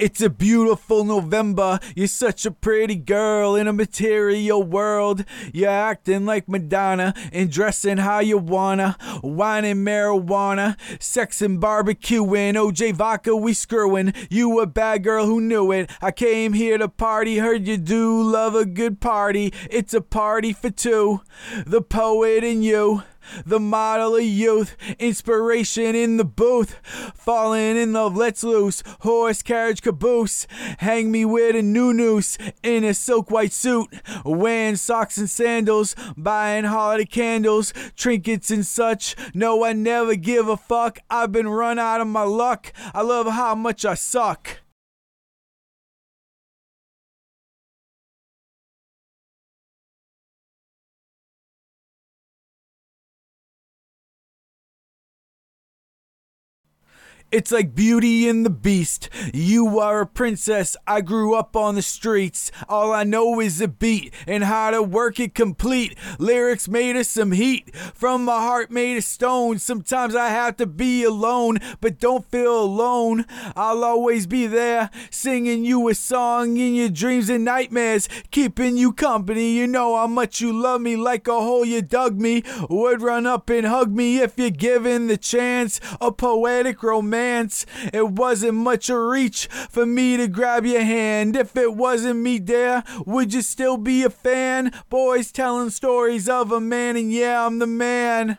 It's a beautiful November. You're such a pretty girl in a material world. You're acting like Madonna and dressing how you wanna. Wine and marijuana, sex and barbecuing. OJ vodka, we screwing. You a bad girl who knew it. I came here to party, heard you do love a good party. It's a party for two. The poet and you the model of youth, inspiration in the booth, falling in love, let's loose, horse carriage caboose, hang me with a new noose in a silk white suit, wearing socks and sandals, buying holiday candles, trinkets and such. No, I never give a fuck. I've been run out of my luck. I love how much I suck. It's like Beauty and the Beast. You are a princess. I grew up on the streets. All I know is a beat and how to work it complete. Lyrics made of some heat. From my heart made of stone. Sometimes I have to be alone, but don't feel alone. I'll always be there, singing you a song in your dreams and nightmares, keeping you company. You know how much you love me, like a hole you dug me. Would run up and hug me if you're given the chance. A poetic romance. It wasn't much a reach for me to grab your hand. If it wasn't me there, would you still be a fan? Boys telling stories of a man, and yeah, I'm the man.